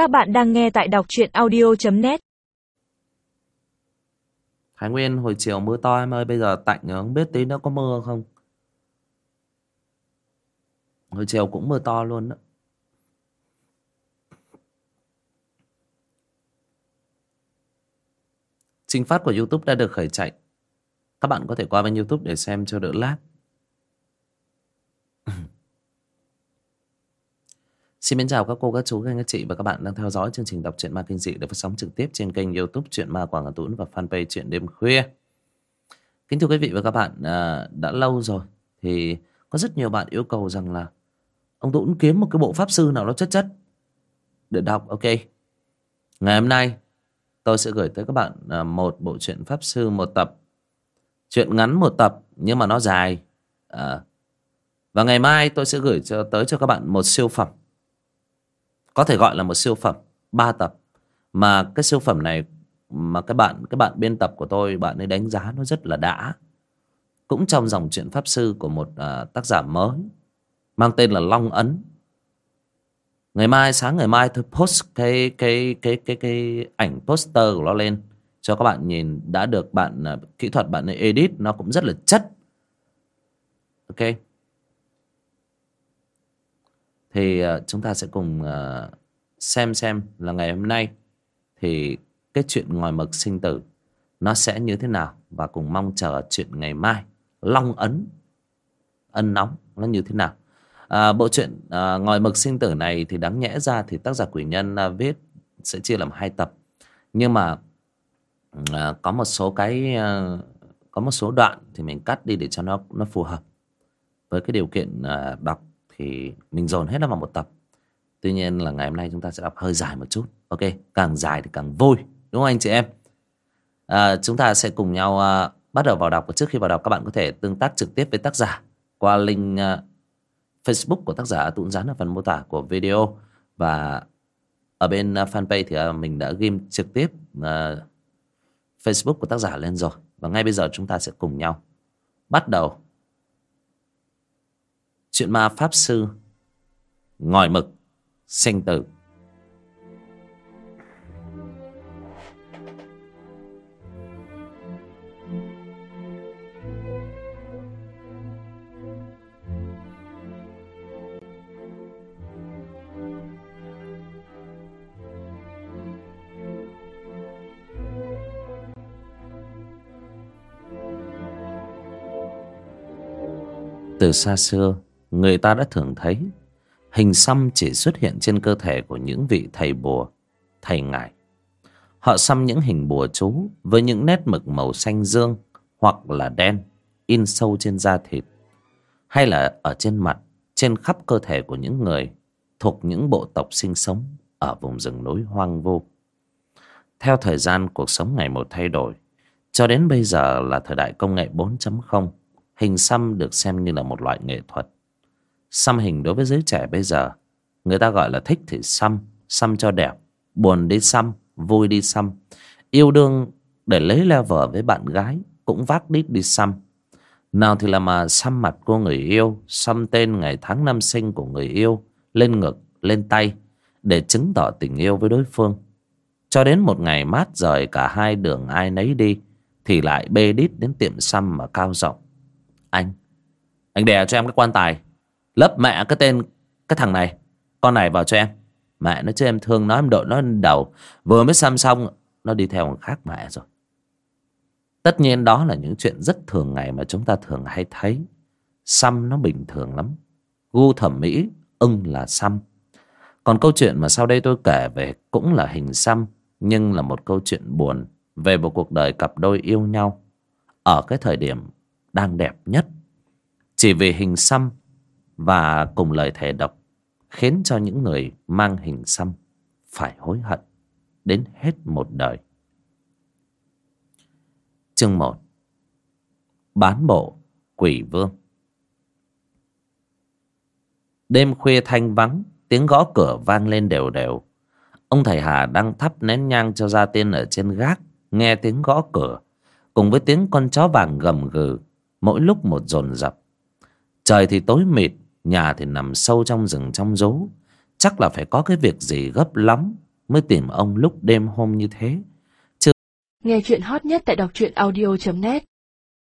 Các bạn đang nghe tại đọc truyện audio.net Thái Nguyên, hồi chiều mưa to em ơi, Bây giờ tạnh không biết tí nữa có mưa không? Hồi chiều cũng mưa to luôn đó. Trình phát của Youtube đã được khởi chạy. Các bạn có thể qua bên Youtube để xem cho đỡ lát Xin mến chào các cô, các chú, các anh, các chị và các bạn đang theo dõi chương trình đọc truyện ma kinh dị được phát sóng trực tiếp trên kênh youtube Truyện Ma Quảng Hà Tún và fanpage Truyện Đêm Khuya. Kính thưa quý vị và các bạn, à, đã lâu rồi thì có rất nhiều bạn yêu cầu rằng là ông Tún kiếm một cái bộ pháp sư nào đó chất chất để đọc. Ok, ngày hôm nay tôi sẽ gửi tới các bạn à, một bộ truyện pháp sư một tập, truyện ngắn một tập nhưng mà nó dài. À, và ngày mai tôi sẽ gửi cho tới cho các bạn một siêu phẩm có thể gọi là một siêu phẩm ba tập. Mà cái siêu phẩm này mà các bạn các bạn biên tập của tôi bạn ấy đánh giá nó rất là đã. Cũng trong dòng truyện pháp sư của một uh, tác giả mới mang tên là Long Ấn. Ngày mai sáng ngày mai tôi post cái cái cái cái cái ảnh poster của nó lên cho các bạn nhìn. Đã được bạn uh, kỹ thuật bạn ấy edit nó cũng rất là chất. Ok? Thì ờ, chúng ta sẽ cùng ờ, xem xem là ngày hôm nay thì cái chuyện ngòi mực sinh tử nó sẽ như thế nào và cùng mong chờ chuyện ngày mai long ấn ân nóng nó như thế nào. À, bộ truyện à, ngòi mực sinh tử này thì đáng nhẽ ra thì tác giả quỷ nhân à, viết sẽ chia làm hai tập. Nhưng mà à, có một số cái à, có một số đoạn thì mình cắt đi để cho nó nó phù hợp với cái điều kiện à, đọc thì mình dồn hết nó vào một tập. Tuy nhiên là ngày hôm nay chúng ta sẽ đọc hơi dài một chút. Ok càng dài thì càng vui đúng không anh chị em? À, chúng ta sẽ cùng nhau à, bắt đầu vào đọc. Và trước khi vào đọc các bạn có thể tương tác trực tiếp với tác giả qua link à, facebook của tác giả tụn dán ở phần mô tả của video. Và ở bên à, fanpage thì à, mình đã ghim trực tiếp à, facebook của tác giả lên rồi. Và ngay bây giờ chúng ta sẽ cùng nhau bắt đầu chuyện ma pháp sư. Ngòi mực sinh tử. Từ xa xưa người ta đã thường thấy. Hình xăm chỉ xuất hiện trên cơ thể của những vị thầy bùa, thầy ngải họ xăm những hình bùa chú với những nét mực màu xanh dương hoặc là đen in sâu trên da thịt, hay là ở trên mặt, trên khắp cơ thể của những người thuộc những bộ tộc sinh sống ở vùng rừng núi hoang vu. Theo thời gian cuộc sống ngày một thay đổi, cho đến bây giờ là thời đại công nghệ 4.0 hình xăm được xem như là một loại nghệ thuật xăm hình đối với giới trẻ bây giờ. Người ta gọi là thích thì xăm xăm cho đẹp, buồn đi xăm, vui đi xăm. Yêu đương để lấy level với bạn gái cũng vác đít đi xăm. Nào thì là mà xăm mặt cô người yêu, xăm tên ngày tháng năm sinh của người yêu, lên ngực, lên tay, để chứng tỏ tình yêu với đối phương. Cho đến một ngày mát rời cả hai đường ai nấy đi, thì lại bê đít đến tiệm xăm mà cao rộng anh anh đè cho em cái quan tài lấp mẹ cái tên cái thằng này. Con này vào cho em. Mẹ nó cho em thương nó, em đội nó lên đầu. Vừa mới xăm xong, nó đi theo người khác mẹ rồi. Tất nhiên đó là những chuyện rất thường ngày mà chúng ta thường hay thấy. Xăm nó bình thường lắm. Gu thẩm mỹ, ưng là xăm còn câu chuyện mà sau đây tôi kể về cũng là hình xăm nhưng là một câu chuyện buồn về một cuộc đời cặp đôi yêu nhau ở cái thời điểm đang đẹp nhất. Chỉ vì hình xăm và cùng lời thề độc khiến cho những người mang hình xăm phải hối hận đến hết một đời. Chương 1 Bán bộ Quỷ Vương Đêm khuya thanh vắng, tiếng gõ cửa vang lên đều đều. Ông thầy Hà đang thắp nén nhang cho gia tiên ở trên gác, nghe tiếng gõ cửa, cùng với tiếng con chó vàng gầm gừ, mỗi lúc một dồn dập. Trời thì tối mịt, Nhà thì nằm sâu trong rừng trong rố Chắc là phải có cái việc gì gấp lắm Mới tìm ông lúc đêm hôm như thế. Chứ... Nghe chuyện hot nhất tại đọc truyện audio.net